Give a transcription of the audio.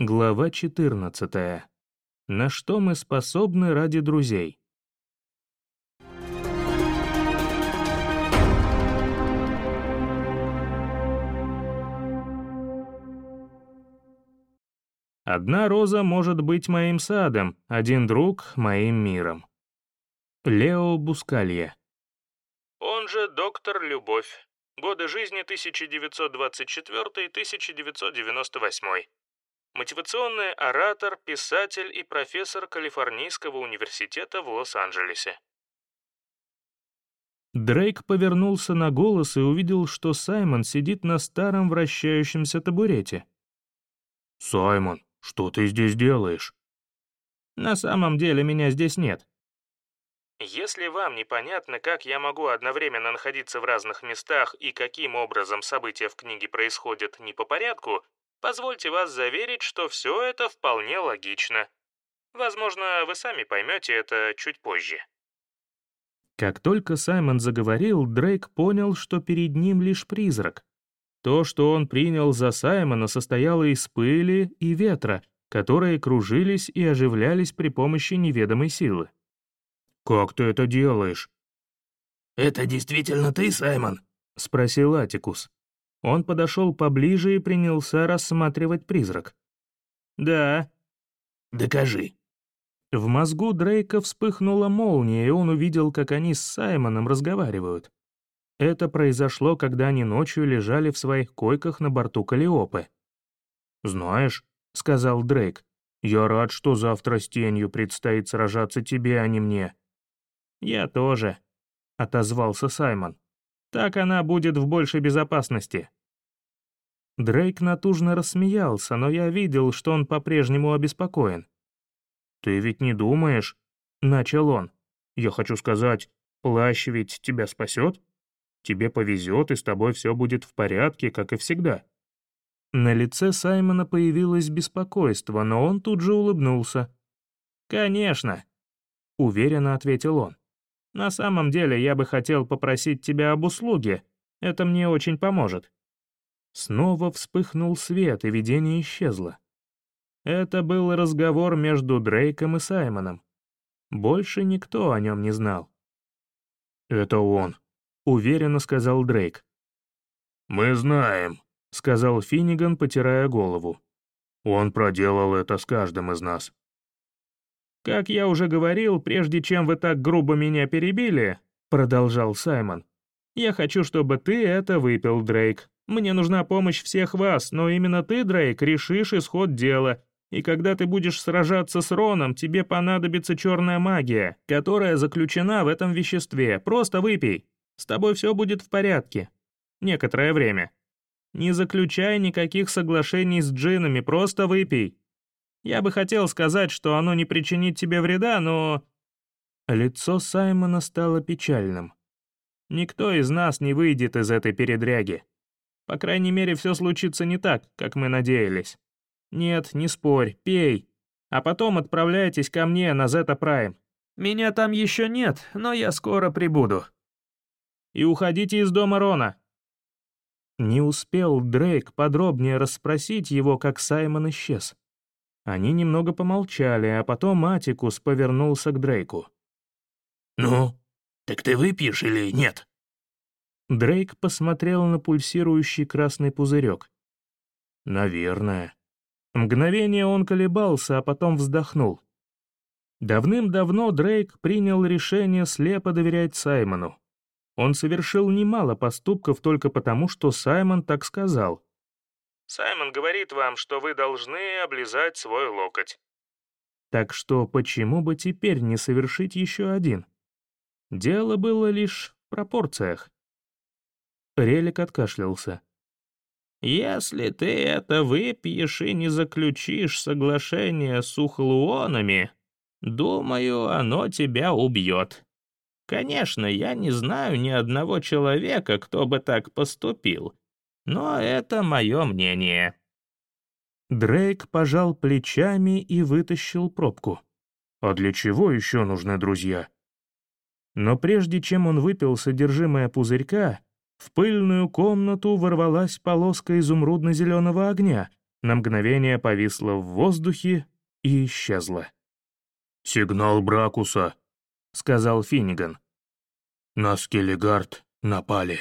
Глава 14. На что мы способны ради друзей? Одна роза может быть моим садом, один друг — моим миром. Лео Бускалье. Он же доктор Любовь. Годы жизни 1924-1998. Мотивационный оратор, писатель и профессор Калифорнийского университета в Лос-Анджелесе. Дрейк повернулся на голос и увидел, что Саймон сидит на старом вращающемся табурете. «Саймон, что ты здесь делаешь?» «На самом деле меня здесь нет. Если вам непонятно, как я могу одновременно находиться в разных местах и каким образом события в книге происходят не по порядку, позвольте вас заверить, что все это вполне логично. Возможно, вы сами поймете это чуть позже. Как только Саймон заговорил, Дрейк понял, что перед ним лишь призрак. То, что он принял за Саймона, состояло из пыли и ветра, которые кружились и оживлялись при помощи неведомой силы. «Как ты это делаешь?» «Это действительно ты, Саймон?» — спросил Атикус. Он подошел поближе и принялся рассматривать призрак. «Да». «Докажи». В мозгу Дрейка вспыхнула молния, и он увидел, как они с Саймоном разговаривают. Это произошло, когда они ночью лежали в своих койках на борту Калиопы. «Знаешь», — сказал Дрейк, — «я рад, что завтра с тенью предстоит сражаться тебе, а не мне. «Я тоже», — отозвался Саймон. «Так она будет в большей безопасности». Дрейк натужно рассмеялся, но я видел, что он по-прежнему обеспокоен. «Ты ведь не думаешь?» — начал он. «Я хочу сказать, плащ ведь тебя спасет? Тебе повезет, и с тобой все будет в порядке, как и всегда». На лице Саймона появилось беспокойство, но он тут же улыбнулся. «Конечно», — уверенно ответил он. На самом деле, я бы хотел попросить тебя об услуге. Это мне очень поможет». Снова вспыхнул свет, и видение исчезло. Это был разговор между Дрейком и Саймоном. Больше никто о нем не знал. «Это он», — уверенно сказал Дрейк. «Мы знаем», — сказал Финниган, потирая голову. «Он проделал это с каждым из нас». «Как я уже говорил, прежде чем вы так грубо меня перебили», — продолжал Саймон, «я хочу, чтобы ты это выпил, Дрейк. Мне нужна помощь всех вас, но именно ты, Дрейк, решишь исход дела. И когда ты будешь сражаться с Роном, тебе понадобится черная магия, которая заключена в этом веществе. Просто выпей. С тобой все будет в порядке. Некоторое время. Не заключай никаких соглашений с джинами, просто выпей. Я бы хотел сказать, что оно не причинит тебе вреда, но...» Лицо Саймона стало печальным. «Никто из нас не выйдет из этой передряги. По крайней мере, все случится не так, как мы надеялись. Нет, не спорь, пей. А потом отправляйтесь ко мне на Зета Прайм. Меня там еще нет, но я скоро прибуду. И уходите из дома Рона». Не успел Дрейк подробнее расспросить его, как Саймон исчез. Они немного помолчали, а потом Атикус повернулся к Дрейку. «Ну, так ты выпьешь или нет?» Дрейк посмотрел на пульсирующий красный пузырек. «Наверное». Мгновение он колебался, а потом вздохнул. Давным-давно Дрейк принял решение слепо доверять Саймону. Он совершил немало поступков только потому, что Саймон так сказал — Саймон говорит вам, что вы должны облизать свой локоть. Так что почему бы теперь не совершить еще один? Дело было лишь в пропорциях. Релик откашлялся. «Если ты это выпьешь и не заключишь соглашение с ухлуонами, думаю, оно тебя убьет. Конечно, я не знаю ни одного человека, кто бы так поступил, но это мое мнение». Дрейк пожал плечами и вытащил пробку. «А для чего еще нужны друзья?» Но прежде чем он выпил содержимое пузырька, в пыльную комнату ворвалась полоска изумрудно-зеленого огня, на мгновение повисла в воздухе и исчезла. «Сигнал Бракуса», — сказал Финниган. «На Скеллигард напали».